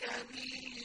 بأبيه